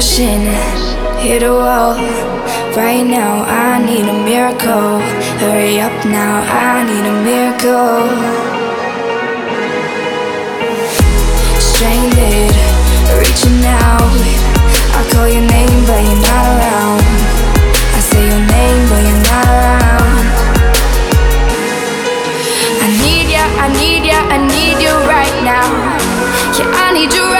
crashing, hit a wall. Right now, I need a miracle. Hurry up now, I need a miracle. Stranded, reaching out. I call your name, but you're not around. I say your name, but you're not around. I need ya, I need ya, I need you right now. Yeah, I need you right now.